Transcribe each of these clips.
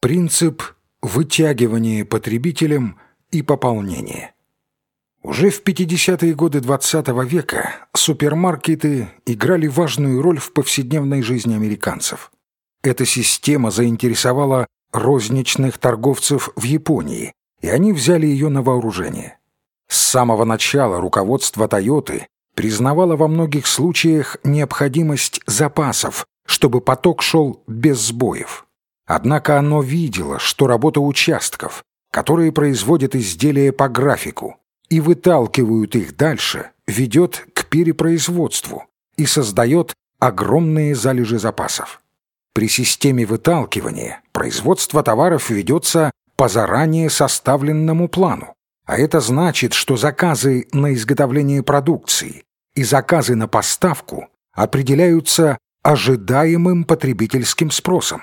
Принцип вытягивания потребителем и пополнения. Уже в 50-е годы XX -го века супермаркеты играли важную роль в повседневной жизни американцев. Эта система заинтересовала розничных торговцев в Японии, и они взяли ее на вооружение. С самого начала руководство «Тойоты» признавало во многих случаях необходимость запасов, чтобы поток шел без сбоев. Однако оно видело, что работа участков, которые производят изделия по графику и выталкивают их дальше, ведет к перепроизводству и создает огромные залежи запасов. При системе выталкивания производство товаров ведется по заранее составленному плану, а это значит, что заказы на изготовление продукции и заказы на поставку определяются ожидаемым потребительским спросом.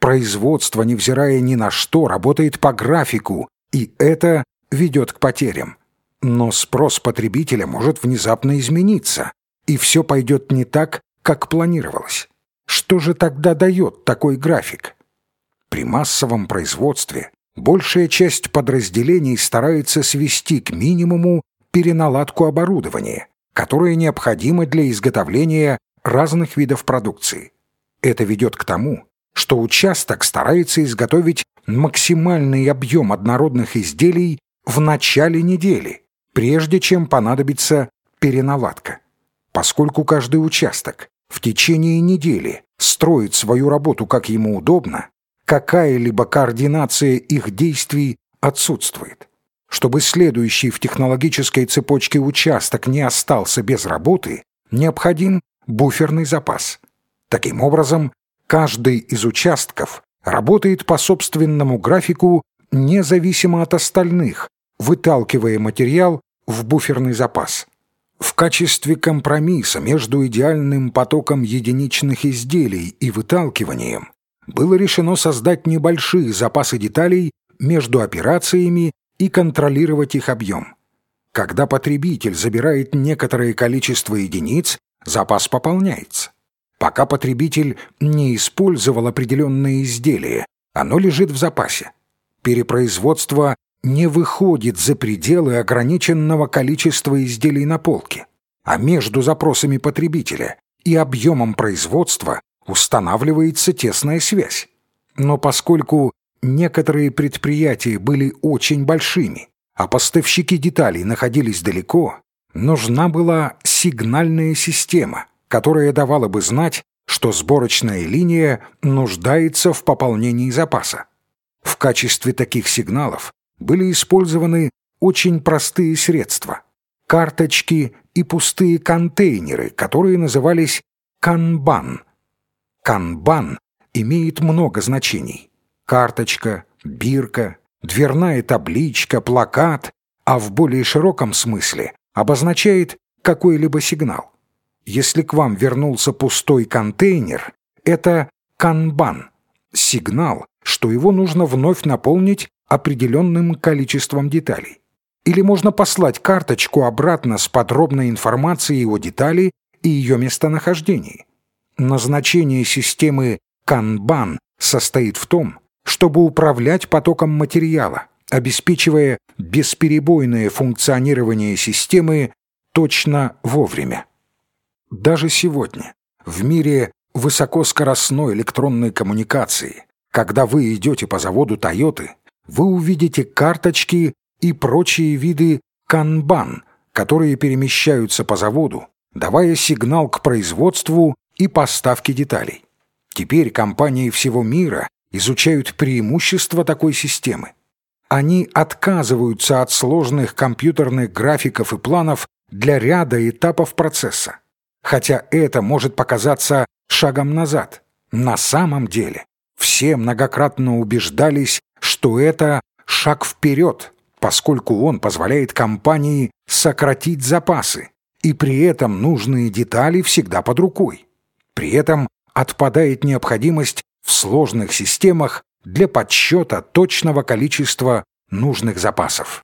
Производство, невзирая ни на что, работает по графику, и это ведет к потерям. Но спрос потребителя может внезапно измениться, и все пойдет не так, как планировалось. Что же тогда дает такой график? При массовом производстве большая часть подразделений старается свести к минимуму переналадку оборудования, которое необходимо для изготовления разных видов продукции. Это ведет к тому, что участок старается изготовить максимальный объем однородных изделий в начале недели, прежде чем понадобится переналадка. Поскольку каждый участок в течение недели строит свою работу как ему удобно, какая-либо координация их действий отсутствует. Чтобы следующий в технологической цепочке участок не остался без работы, необходим буферный запас. Таким образом, Каждый из участков работает по собственному графику независимо от остальных, выталкивая материал в буферный запас. В качестве компромисса между идеальным потоком единичных изделий и выталкиванием было решено создать небольшие запасы деталей между операциями и контролировать их объем. Когда потребитель забирает некоторое количество единиц, запас пополняется. Пока потребитель не использовал определенные изделия, оно лежит в запасе. Перепроизводство не выходит за пределы ограниченного количества изделий на полке, а между запросами потребителя и объемом производства устанавливается тесная связь. Но поскольку некоторые предприятия были очень большими, а поставщики деталей находились далеко, нужна была сигнальная система, которая давала бы знать, что сборочная линия нуждается в пополнении запаса. В качестве таких сигналов были использованы очень простые средства – карточки и пустые контейнеры, которые назывались канбан. Канбан имеет много значений. Карточка, бирка, дверная табличка, плакат, а в более широком смысле обозначает какой-либо сигнал. Если к вам вернулся пустой контейнер, это канбан, сигнал, что его нужно вновь наполнить определенным количеством деталей. Или можно послать карточку обратно с подробной информацией о детали и ее местонахождении. Назначение системы канбан состоит в том, чтобы управлять потоком материала, обеспечивая бесперебойное функционирование системы точно вовремя. Даже сегодня, в мире высокоскоростной электронной коммуникации, когда вы идете по заводу Тойоты, вы увидите карточки и прочие виды канбан, которые перемещаются по заводу, давая сигнал к производству и поставке деталей. Теперь компании всего мира изучают преимущества такой системы. Они отказываются от сложных компьютерных графиков и планов для ряда этапов процесса. Хотя это может показаться шагом назад. На самом деле все многократно убеждались, что это шаг вперед, поскольку он позволяет компании сократить запасы, и при этом нужные детали всегда под рукой. При этом отпадает необходимость в сложных системах для подсчета точного количества нужных запасов.